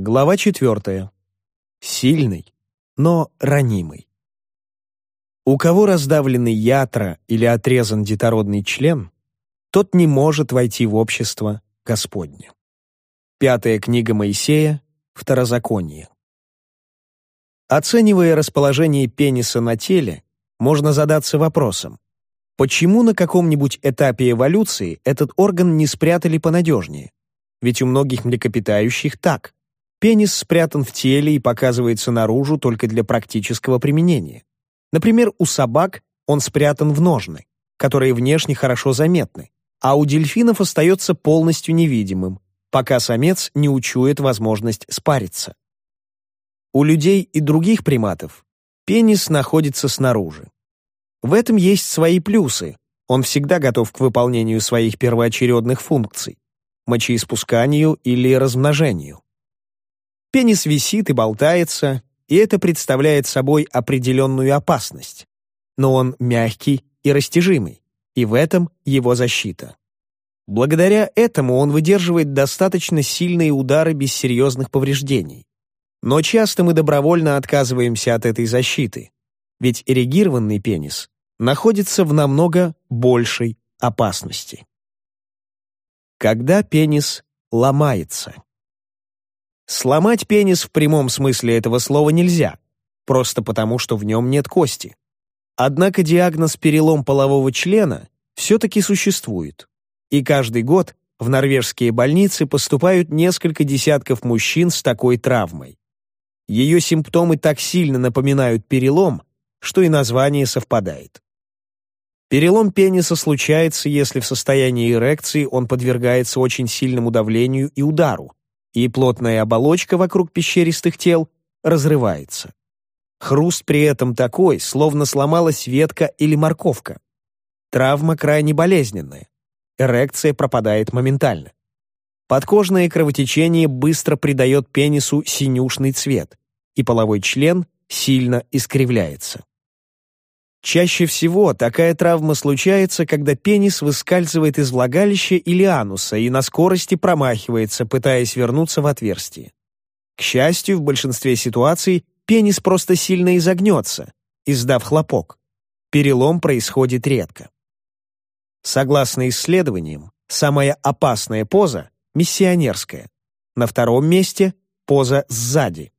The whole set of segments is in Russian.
Глава четвертая. Сильный, но ранимый. У кого раздавлены ятра или отрезан детородный член, тот не может войти в общество Господне. Пятая книга Моисея, Второзаконие. Оценивая расположение пениса на теле, можно задаться вопросом, почему на каком-нибудь этапе эволюции этот орган не спрятали понадежнее? Ведь у многих млекопитающих так. Пенис спрятан в теле и показывается наружу только для практического применения. Например, у собак он спрятан в ножны, которые внешне хорошо заметны, а у дельфинов остается полностью невидимым, пока самец не учует возможность спариться. У людей и других приматов пенис находится снаружи. В этом есть свои плюсы. Он всегда готов к выполнению своих первоочередных функций – мочеиспусканию или размножению. Пенис висит и болтается, и это представляет собой определенную опасность. Но он мягкий и растяжимый, и в этом его защита. Благодаря этому он выдерживает достаточно сильные удары без серьезных повреждений. Но часто мы добровольно отказываемся от этой защиты, ведь эрегированный пенис находится в намного большей опасности. Когда пенис ломается. Сломать пенис в прямом смысле этого слова нельзя, просто потому что в нем нет кости. Однако диагноз перелом полового члена все-таки существует. И каждый год в норвежские больницы поступают несколько десятков мужчин с такой травмой. Ее симптомы так сильно напоминают перелом, что и название совпадает. Перелом пениса случается, если в состоянии эрекции он подвергается очень сильному давлению и удару, и плотная оболочка вокруг пещеристых тел разрывается. Хруст при этом такой, словно сломалась ветка или морковка. Травма крайне болезненная. Эрекция пропадает моментально. Подкожное кровотечение быстро придает пенису синюшный цвет, и половой член сильно искривляется. Чаще всего такая травма случается, когда пенис выскальзывает из влагалища или ануса и на скорости промахивается, пытаясь вернуться в отверстие. К счастью, в большинстве ситуаций пенис просто сильно изогнется, издав хлопок. Перелом происходит редко. Согласно исследованиям, самая опасная поза миссионерская. На втором месте – поза сзади.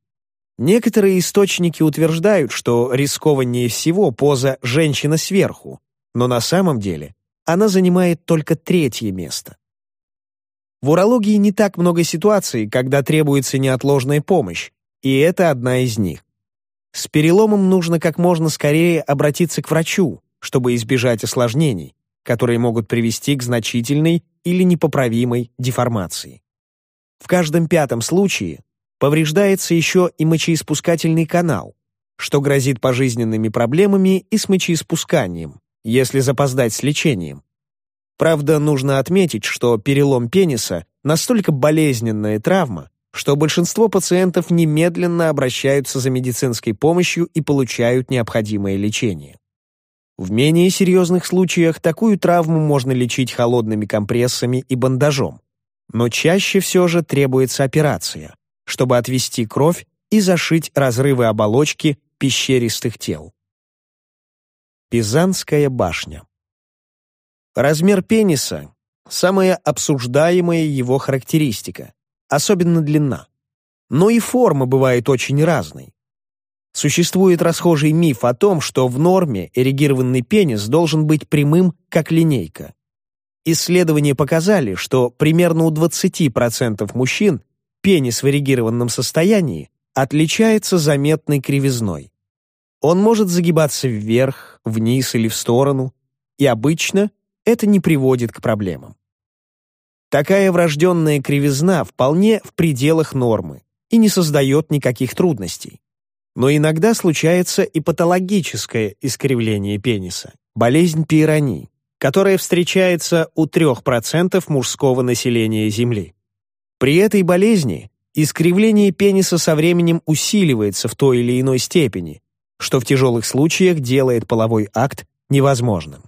Некоторые источники утверждают, что рискованнее всего поза «женщина сверху», но на самом деле она занимает только третье место. В урологии не так много ситуаций, когда требуется неотложная помощь, и это одна из них. С переломом нужно как можно скорее обратиться к врачу, чтобы избежать осложнений, которые могут привести к значительной или непоправимой деформации. В каждом пятом случае повреждается еще и мочеиспускательный канал, что грозит пожизненными проблемами и с мочеиспусканием, если запоздать с лечением. Правда, нужно отметить, что перелом пениса настолько болезненная травма, что большинство пациентов немедленно обращаются за медицинской помощью и получают необходимое лечение. В менее серьезных случаях такую травму можно лечить холодными компрессами и бандажом. Но чаще все же требуется операция, чтобы отвести кровь и зашить разрывы оболочки пещеристых тел. Пизанская башня Размер пениса – самая обсуждаемая его характеристика, особенно длина. Но и форма бывает очень разной. Существует расхожий миф о том, что в норме эрегированный пенис должен быть прямым, как линейка. Исследования показали, что примерно у 20% мужчин пенис в эрегированном состоянии отличается заметной кривизной. Он может загибаться вверх, вниз или в сторону, и обычно это не приводит к проблемам. Такая врожденная кривизна вполне в пределах нормы и не создает никаких трудностей. Но иногда случается и патологическое искривление пениса, болезнь пирони, которая встречается у 3% мужского населения Земли. При этой болезни искривление пениса со временем усиливается в той или иной степени, что в тяжелых случаях делает половой акт невозможным.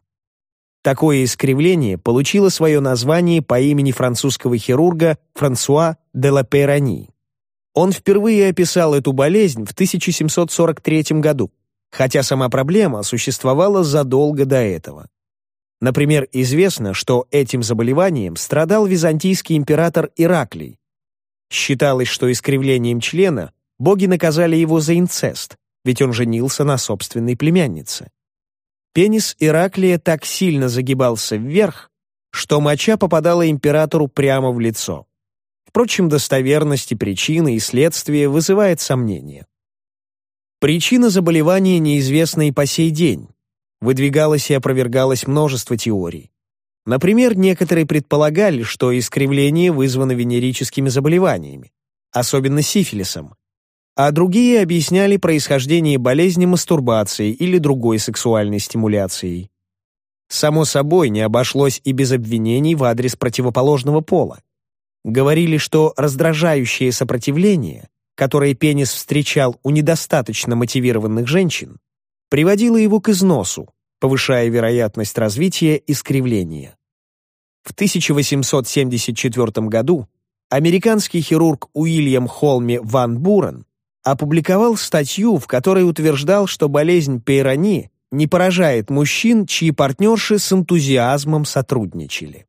Такое искривление получило свое название по имени французского хирурга Франсуа де ла Пейрани. Он впервые описал эту болезнь в 1743 году, хотя сама проблема существовала задолго до этого. Например, известно, что этим заболеванием страдал византийский император Ираклий. Считалось, что искривлением члена боги наказали его за инцест, ведь он женился на собственной племяннице. Пенис Ираклия так сильно загибался вверх, что моча попадала императору прямо в лицо. Впрочем, достоверность и причины и следствия вызывает сомнения. Причина заболевания неизвестна и по сей день. Выдвигалось и опровергалось множество теорий. Например, некоторые предполагали, что искривление вызвано венерическими заболеваниями, особенно сифилисом, а другие объясняли происхождение болезни мастурбацией или другой сексуальной стимуляцией. Само собой, не обошлось и без обвинений в адрес противоположного пола говорили, что раздражающее сопротивление, которое пенис встречал у недостаточно мотивированных женщин, приводило его к износу, повышая вероятность развития искривления. В 1874 году американский хирург Уильям Холми Ван Бурен опубликовал статью, в которой утверждал, что болезнь Пейрони не поражает мужчин, чьи партнерши с энтузиазмом сотрудничали.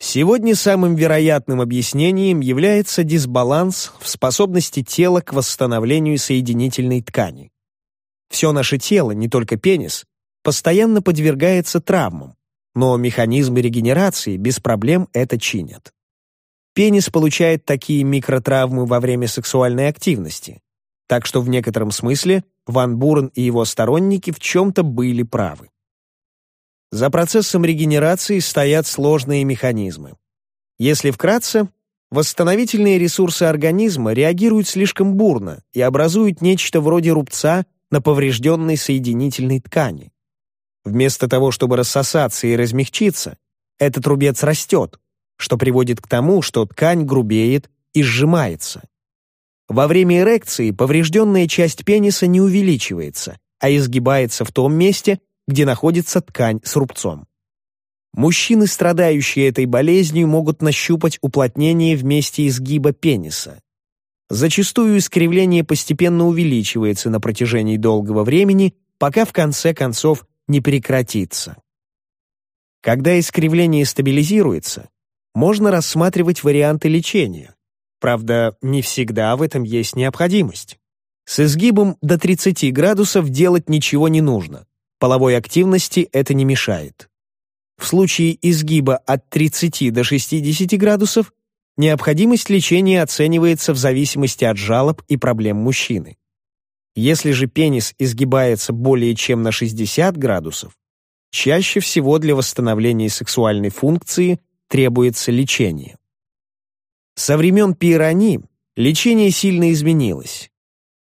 Сегодня самым вероятным объяснением является дисбаланс в способности тела к восстановлению соединительной ткани. Все наше тело, не только пенис, постоянно подвергается травмам, но механизмы регенерации без проблем это чинят. Пенис получает такие микротравмы во время сексуальной активности, так что в некотором смысле Ван Бурен и его сторонники в чем-то были правы. За процессом регенерации стоят сложные механизмы. Если вкратце, восстановительные ресурсы организма реагируют слишком бурно и образуют нечто вроде рубца на поврежденной соединительной ткани. Вместо того, чтобы рассосаться и размягчиться, этот рубец растет, что приводит к тому, что ткань грубеет и сжимается. Во время эрекции поврежденная часть пениса не увеличивается, а изгибается в том месте, где находится ткань с рубцом. Мужчины, страдающие этой болезнью, могут нащупать уплотнение в месте изгиба пениса. Зачастую искривление постепенно увеличивается на протяжении долгого времени, пока в конце концов не прекратится. Когда искривление стабилизируется, можно рассматривать варианты лечения. Правда, не всегда в этом есть необходимость. С изгибом до 30 градусов делать ничего не нужно половой активности это не мешает. В случае изгиба от 30 до 60 градусов необходимость лечения оценивается в зависимости от жалоб и проблем мужчины. Если же пенис изгибается более чем на 60 градусов, чаще всего для восстановления сексуальной функции требуется лечение. Со времен пирони лечение сильно изменилось.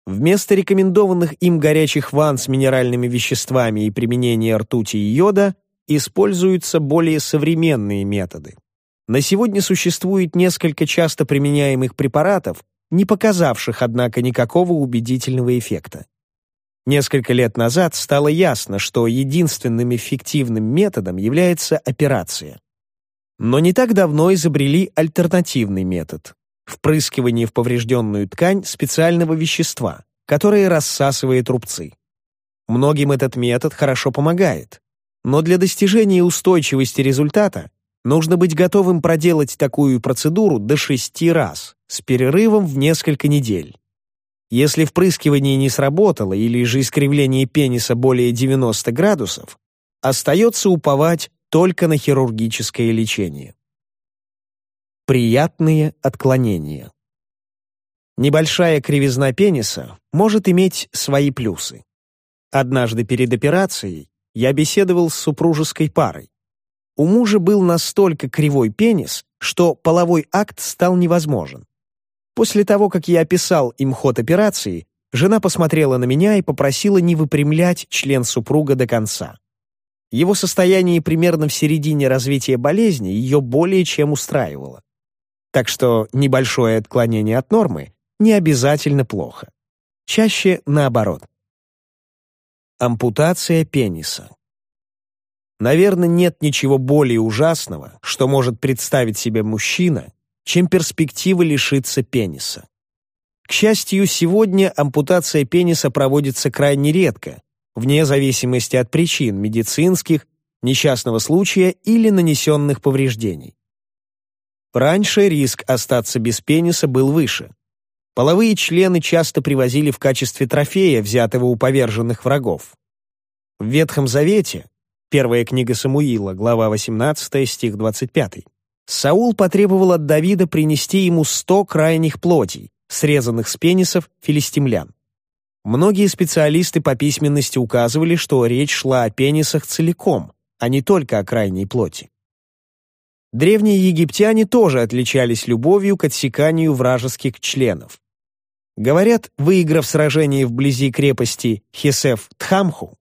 Вместо рекомендованных им горячих ванн с минеральными веществами и применения ртути и йода используются более современные методы. На сегодня существует несколько часто применяемых препаратов, не показавших, однако, никакого убедительного эффекта. Несколько лет назад стало ясно, что единственным эффективным методом является операция. Но не так давно изобрели альтернативный метод впрыскивание в поврежденную ткань специального вещества, которое рассасывает рубцы. Многим этот метод хорошо помогает, но для достижения устойчивости результата нужно быть готовым проделать такую процедуру до шести раз, с перерывом в несколько недель. Если впрыскивание не сработало или же искривление пениса более 90 градусов, остается уповать только на хирургическое лечение. Приятные отклонения. Небольшая кривизна пениса может иметь свои плюсы. Однажды перед операцией я беседовал с супружеской парой. У мужа был настолько кривой пенис, что половой акт стал невозможен. После того, как я описал им ход операции, жена посмотрела на меня и попросила не выпрямлять член супруга до конца. Его состояние примерно в середине развития болезни ее более чем устраивало. Так что небольшое отклонение от нормы не обязательно плохо. Чаще наоборот. Ампутация пениса. Наверное, нет ничего более ужасного, что может представить себе мужчина, чем перспектива лишиться пениса. К счастью, сегодня ампутация пениса проводится крайне редко, вне зависимости от причин медицинских, несчастного случая или нанесенных повреждений. Раньше риск остаться без пениса был выше. Половые члены часто привозили в качестве трофея, взятого у поверженных врагов. В Ветхом Завете, первая книга Самуила, глава 18, стих 25, Саул потребовал от Давида принести ему сто крайних плотей, срезанных с пенисов филистимлян. Многие специалисты по письменности указывали, что речь шла о пенисах целиком, а не только о крайней плоти. Древние египтяне тоже отличались любовью к отсеканию вражеских членов. Говорят, выиграв сражение вблизи крепости Хесеф-Тхамху,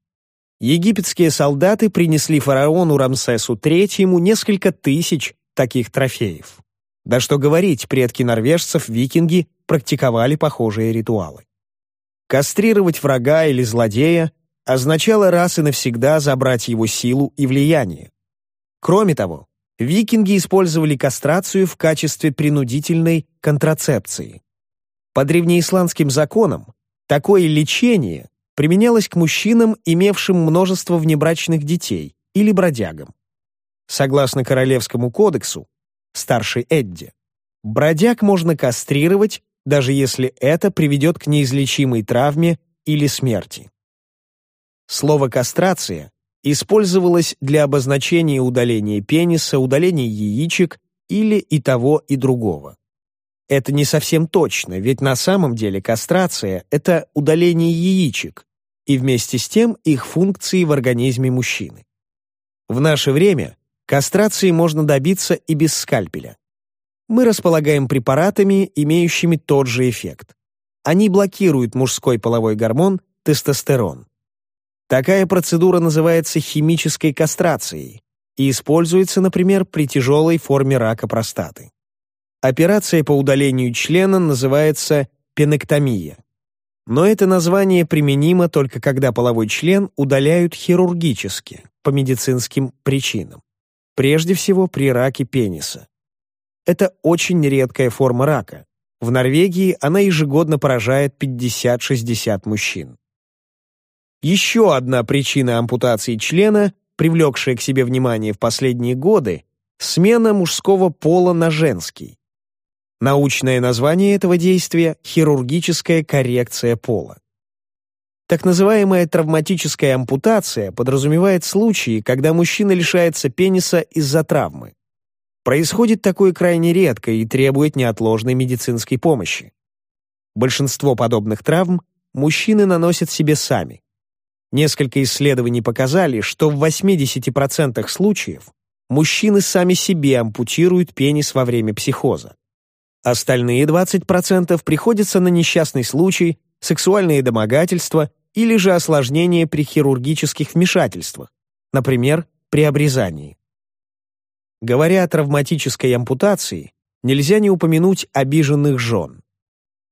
египетские солдаты принесли фараону Рамсесу III несколько тысяч таких трофеев. Да что говорить, предки норвежцев, викинги, практиковали похожие ритуалы. Кастрировать врага или злодея означало раз и навсегда забрать его силу и влияние. Кроме того, викинги использовали кастрацию в качестве принудительной контрацепции. По древнеисландским законам такое лечение применялось к мужчинам, имевшим множество внебрачных детей, или бродягам. Согласно Королевскому кодексу, старший Эдди, бродяг можно кастрировать, даже если это приведет к неизлечимой травме или смерти. Слово «кастрация» использовалось для обозначения удаления пениса, удаления яичек или и того, и другого. Это не совсем точно, ведь на самом деле кастрация – это удаление яичек и вместе с тем их функции в организме мужчины. В наше время Кастрации можно добиться и без скальпеля. Мы располагаем препаратами, имеющими тот же эффект. Они блокируют мужской половой гормон тестостерон. Такая процедура называется химической кастрацией и используется, например, при тяжелой форме рака простаты. Операция по удалению члена называется пенектомия. Но это название применимо только когда половой член удаляют хирургически, по медицинским причинам прежде всего при раке пениса. Это очень редкая форма рака. В Норвегии она ежегодно поражает 50-60 мужчин. Еще одна причина ампутации члена, привлекшая к себе внимание в последние годы, смена мужского пола на женский. Научное название этого действия – хирургическая коррекция пола. Так называемая травматическая ампутация подразумевает случаи, когда мужчина лишается пениса из-за травмы. Происходит такое крайне редко и требует неотложной медицинской помощи. Большинство подобных травм мужчины наносят себе сами. Несколько исследований показали, что в 80% случаев мужчины сами себе ампутируют пенис во время психоза. Остальные 20% приходятся на несчастный случай, сексуальные домогательства или же осложнения при хирургических вмешательствах, например, при обрезании. Говоря о травматической ампутации, нельзя не упомянуть обиженных жен.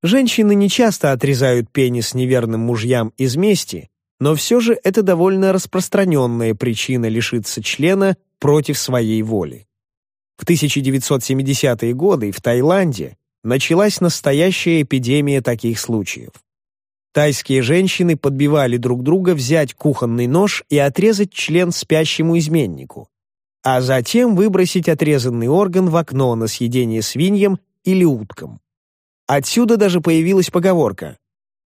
Женщины не часто отрезают пенис неверным мужьям из мести, но все же это довольно распространенная причина лишиться члена против своей воли. В 1970-е годы в Таиланде началась настоящая эпидемия таких случаев. Тайские женщины подбивали друг друга взять кухонный нож и отрезать член спящему изменнику, а затем выбросить отрезанный орган в окно на съедение свиньям или уткам. Отсюда даже появилась поговорка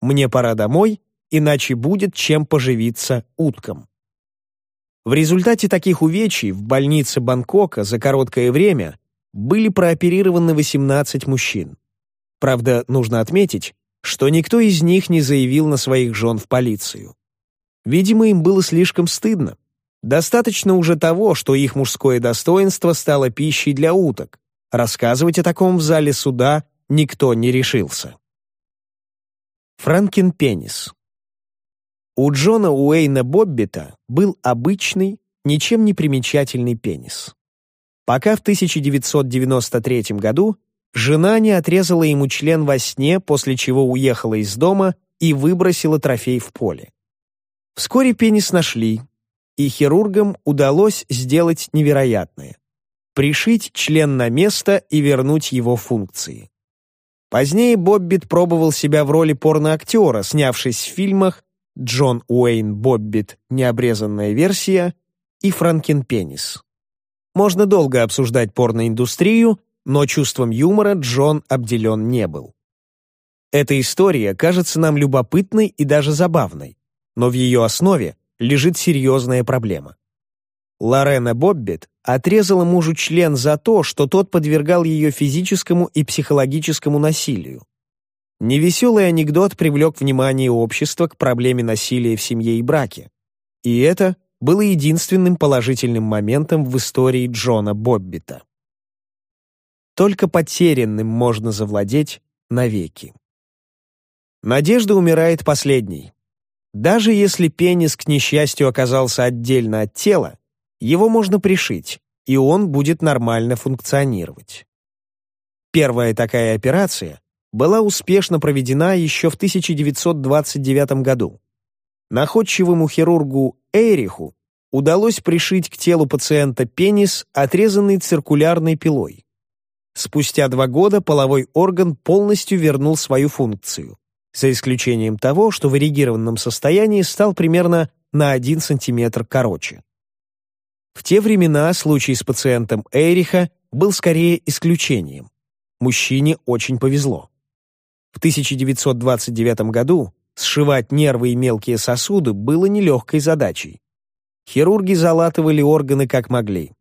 «Мне пора домой, иначе будет чем поживиться уткам». В результате таких увечий в больнице Бангкока за короткое время были прооперированы 18 мужчин. Правда, нужно отметить, что никто из них не заявил на своих жен в полицию. Видимо, им было слишком стыдно. Достаточно уже того, что их мужское достоинство стало пищей для уток. Рассказывать о таком в зале суда никто не решился. Франкен пенис. У Джона Уэйна Боббита был обычный, ничем не примечательный пенис. Пока в 1993 году Жена не отрезала ему член во сне, после чего уехала из дома и выбросила трофей в поле. Вскоре пенис нашли, и хирургам удалось сделать невероятное — пришить член на место и вернуть его функции. Позднее Боббит пробовал себя в роли порноактера, снявшись в фильмах «Джон Уэйн Боббит. Необрезанная версия» и «Франкенпенис». Можно долго обсуждать порноиндустрию, но чувством юмора Джон обделен не был. Эта история кажется нам любопытной и даже забавной, но в ее основе лежит серьезная проблема. Лорена Боббит отрезала мужу член за то, что тот подвергал ее физическому и психологическому насилию. Невеселый анекдот привлек внимание общества к проблеме насилия в семье и браке. И это было единственным положительным моментом в истории Джона Боббита. Только потерянным можно завладеть навеки. Надежда умирает последней. Даже если пенис, к несчастью, оказался отдельно от тела, его можно пришить, и он будет нормально функционировать. Первая такая операция была успешно проведена еще в 1929 году. Находчивому хирургу Эриху удалось пришить к телу пациента пенис, отрезанный циркулярной пилой. Спустя два года половой орган полностью вернул свою функцию, за исключением того, что в эрегированном состоянии стал примерно на 1 см короче. В те времена случай с пациентом Эриха был скорее исключением. Мужчине очень повезло. В 1929 году сшивать нервы и мелкие сосуды было нелегкой задачей. Хирурги залатывали органы как могли,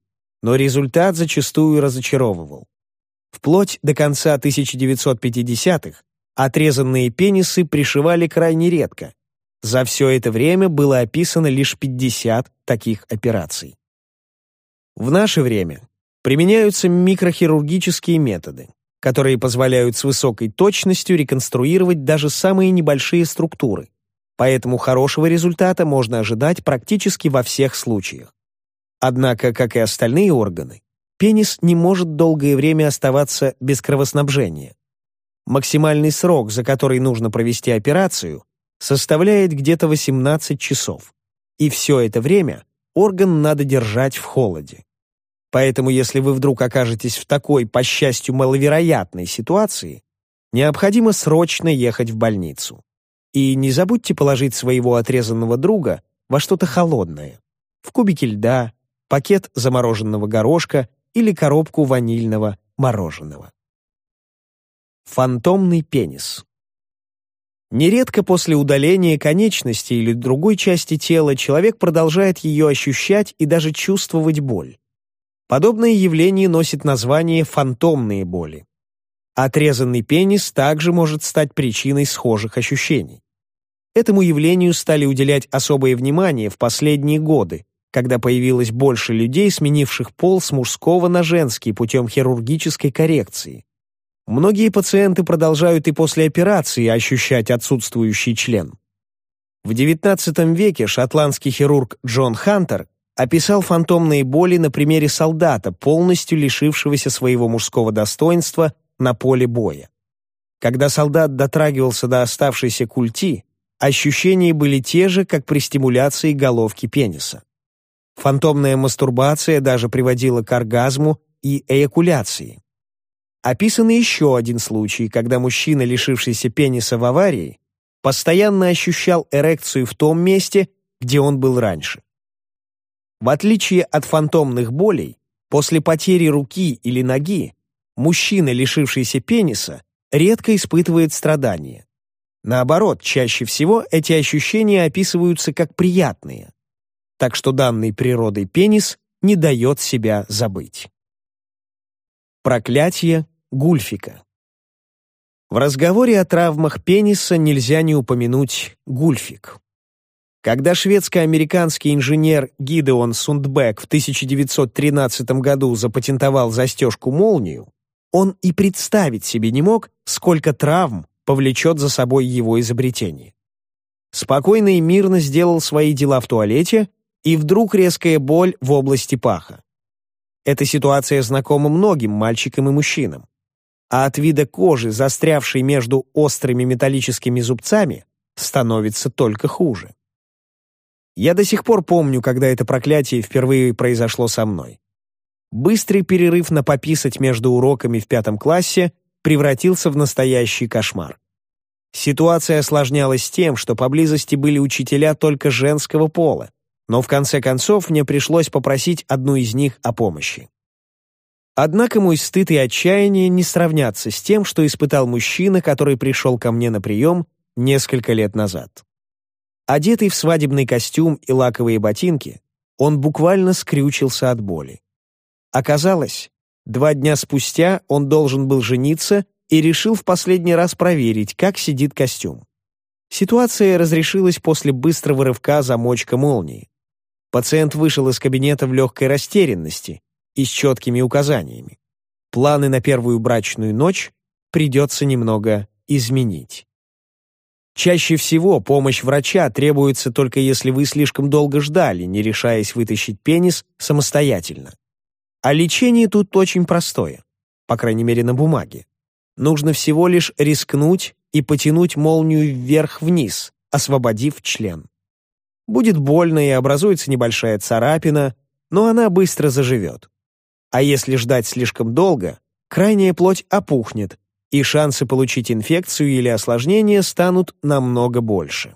но результат зачастую разочаровывал. Вплоть до конца 1950-х отрезанные пенисы пришивали крайне редко. За все это время было описано лишь 50 таких операций. В наше время применяются микрохирургические методы, которые позволяют с высокой точностью реконструировать даже самые небольшие структуры, поэтому хорошего результата можно ожидать практически во всех случаях. Однако, как и остальные органы, пенис не может долгое время оставаться без кровоснабжения. Максимальный срок, за который нужно провести операцию, составляет где-то 18 часов. И все это время орган надо держать в холоде. Поэтому если вы вдруг окажетесь в такой, по счастью, маловероятной ситуации, необходимо срочно ехать в больницу. И не забудьте положить своего отрезанного друга во что-то холодное. В кубики льда, пакет замороженного горошка или коробку ванильного мороженого. Фантомный пенис. Нередко после удаления конечности или другой части тела человек продолжает ее ощущать и даже чувствовать боль. Подобное явление носит название фантомные боли. Отрезанный пенис также может стать причиной схожих ощущений. Этому явлению стали уделять особое внимание в последние годы, когда появилось больше людей, сменивших пол с мужского на женский путем хирургической коррекции. Многие пациенты продолжают и после операции ощущать отсутствующий член. В XIX веке шотландский хирург Джон Хантер описал фантомные боли на примере солдата, полностью лишившегося своего мужского достоинства на поле боя. Когда солдат дотрагивался до оставшейся культи, ощущения были те же, как при стимуляции головки пениса. Фантомная мастурбация даже приводила к оргазму и эякуляции. Описан еще один случай, когда мужчина, лишившийся пениса в аварии, постоянно ощущал эрекцию в том месте, где он был раньше. В отличие от фантомных болей, после потери руки или ноги, мужчина, лишившийся пениса, редко испытывает страдания. Наоборот, чаще всего эти ощущения описываются как приятные. Так что данный природой пенис не дает себя забыть. Проклятие Гульфика В разговоре о травмах пениса нельзя не упомянуть гульфик. Когда шведско-американский инженер Гидеон Сундбек в 1913 году запатентовал застежку-молнию, он и представить себе не мог, сколько травм повлечет за собой его изобретение. Спокойно и мирно сделал свои дела в туалете, и вдруг резкая боль в области паха. Эта ситуация знакома многим мальчикам и мужчинам. А от вида кожи, застрявшей между острыми металлическими зубцами, становится только хуже. Я до сих пор помню, когда это проклятие впервые произошло со мной. Быстрый перерыв на пописать между уроками в пятом классе превратился в настоящий кошмар. Ситуация осложнялась тем, что поблизости были учителя только женского пола, но в конце концов мне пришлось попросить одну из них о помощи. Однако мой стыд и отчаяние не сравнятся с тем, что испытал мужчина, который пришел ко мне на прием несколько лет назад. Одетый в свадебный костюм и лаковые ботинки, он буквально скрючился от боли. Оказалось, два дня спустя он должен был жениться и решил в последний раз проверить, как сидит костюм. Ситуация разрешилась после быстрого рывка замочка молнии. Пациент вышел из кабинета в легкой растерянности и с четкими указаниями. Планы на первую брачную ночь придется немного изменить. Чаще всего помощь врача требуется только если вы слишком долго ждали, не решаясь вытащить пенис самостоятельно. А лечение тут очень простое, по крайней мере на бумаге. Нужно всего лишь рискнуть и потянуть молнию вверх-вниз, освободив член. Будет больно и образуется небольшая царапина, но она быстро заживет. А если ждать слишком долго, крайняя плоть опухнет, и шансы получить инфекцию или осложнение станут намного больше.